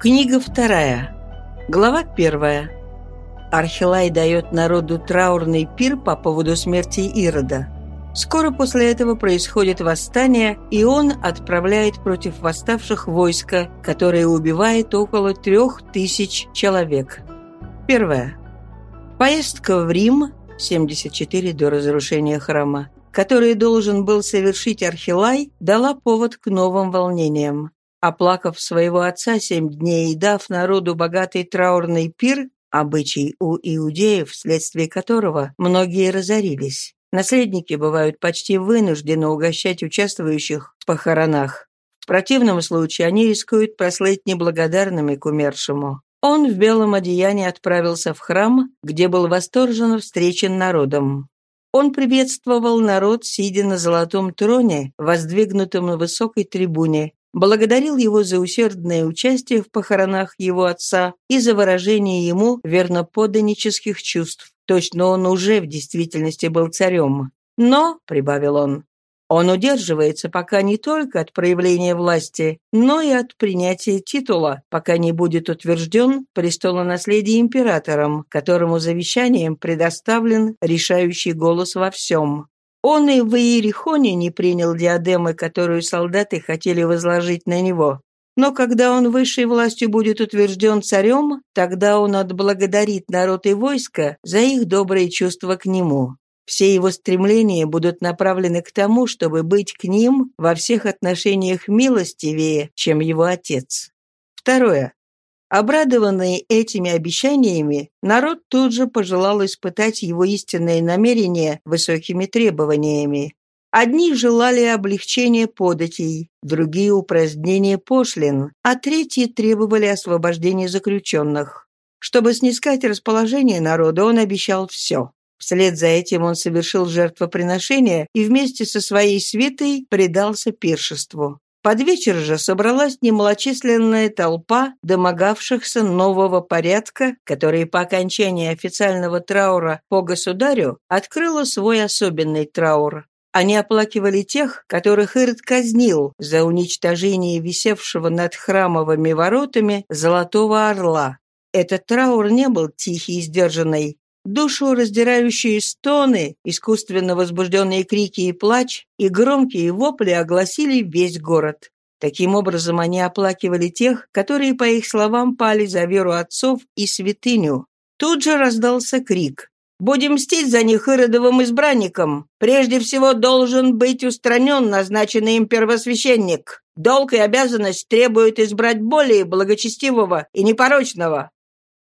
Книга вторая. Глава первая. Архилай дает народу траурный пир по поводу смерти Ирода. Скоро после этого происходит восстание, и он отправляет против восставших войска, которое убивает около трех тысяч человек. Первое. Поездка в Рим, 74 до разрушения храма, который должен был совершить Архилай, дала повод к новым волнениям. Оплакав своего отца семь дней и дав народу богатый траурный пир, обычай у иудеев, вследствие которого многие разорились, наследники бывают почти вынуждены угощать участвующих в похоронах. В противном случае они рискуют прослыть неблагодарными к умершему. Он в белом одеянии отправился в храм, где был восторженно встречен народом. Он приветствовал народ, сидя на золотом троне, воздвигнутом на высокой трибуне, благодарил его за усердное участие в похоронах его отца и за выражение ему верноподданнических чувств. Точно он уже в действительности был царем. Но, — прибавил он, — он удерживается пока не только от проявления власти, но и от принятия титула, пока не будет утвержден престолонаследие императором, которому завещанием предоставлен решающий голос во всем. Он и в Иерихоне не принял диадемы, которую солдаты хотели возложить на него. Но когда он высшей властью будет утвержден царем, тогда он отблагодарит народ и войско за их добрые чувства к нему. Все его стремления будут направлены к тому, чтобы быть к ним во всех отношениях милостивее, чем его отец. Второе. Обрадованный этими обещаниями, народ тут же пожелал испытать его истинные намерения высокими требованиями. Одни желали облегчения податей, другие – упразднения пошлин, а третьи требовали освобождения заключенных. Чтобы снискать расположение народа, он обещал все. Вслед за этим он совершил жертвоприношение и вместе со своей свитой предался пиршеству. Под вечер же собралась немалочисленная толпа домогавшихся нового порядка, который по окончании официального траура по государю открыла свой особенный траур. Они оплакивали тех, которых Ирод казнил за уничтожение висевшего над храмовыми воротами золотого орла. Этот траур не был тихий и сдержанный, душу раздирающие стоны, искусственно возбужденные крики и плач и громкие вопли огласили весь город. Таким образом, они оплакивали тех, которые, по их словам, пали за веру отцов и святыню. Тут же раздался крик. «Будем мстить за них иродовым избранникам. Прежде всего должен быть устранен назначенный им первосвященник. Долг и обязанность требуют избрать более благочестивого и непорочного».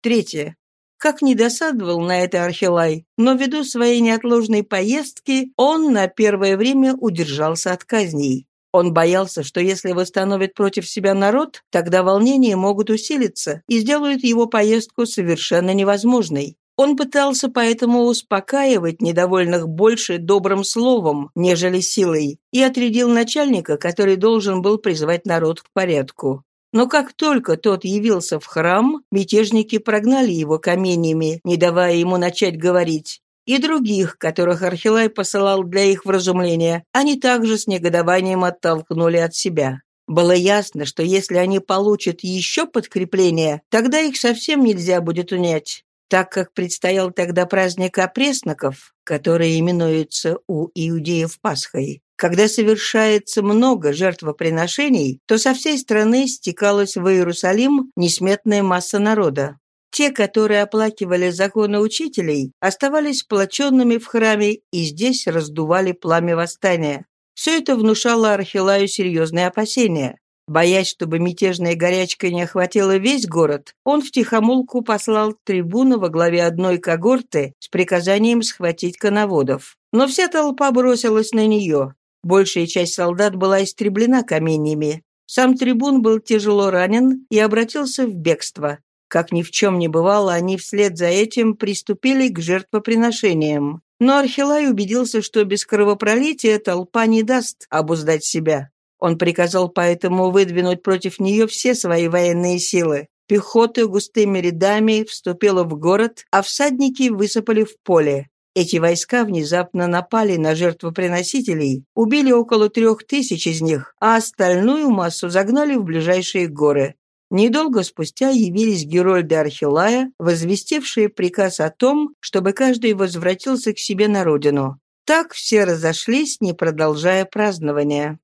Третье. Как не досадовал на это Архилай, но ввиду своей неотложной поездки он на первое время удержался от казней. Он боялся, что если восстановит против себя народ, тогда волнения могут усилиться и сделают его поездку совершенно невозможной. Он пытался поэтому успокаивать недовольных больше добрым словом, нежели силой, и отрядил начальника, который должен был призвать народ к порядку. Но как только тот явился в храм, мятежники прогнали его каменьями, не давая ему начать говорить. И других, которых Архилай посылал для их вразумления, они также с негодованием оттолкнули от себя. Было ясно, что если они получат еще подкрепление, тогда их совсем нельзя будет унять. Так как предстоял тогда праздник опресноков, который именуется у иудеев Пасхой, когда совершается много жертвоприношений, то со всей страны стекалась в Иерусалим несметная масса народа. Те, которые оплакивали законы учителей, оставались сплоченными в храме и здесь раздували пламя восстания. Все это внушало Архилаю серьезные опасения. Боясь, чтобы мятежная горячка не охватила весь город, он втихомолку послал трибуна во главе одной когорты с приказанием схватить коноводов. Но вся толпа бросилась на нее. Большая часть солдат была истреблена каменьями. Сам трибун был тяжело ранен и обратился в бегство. Как ни в чем не бывало, они вслед за этим приступили к жертвоприношениям. Но Архилай убедился, что без кровопролития толпа не даст обуздать себя. Он приказал поэтому выдвинуть против нее все свои военные силы. Пехота густыми рядами вступила в город, а всадники высыпали в поле. Эти войска внезапно напали на жертвоприносителей, убили около трех тысяч из них, а остальную массу загнали в ближайшие горы. Недолго спустя явились Герольды Архилая, возвестившие приказ о том, чтобы каждый возвратился к себе на родину. Так все разошлись, не продолжая празднования.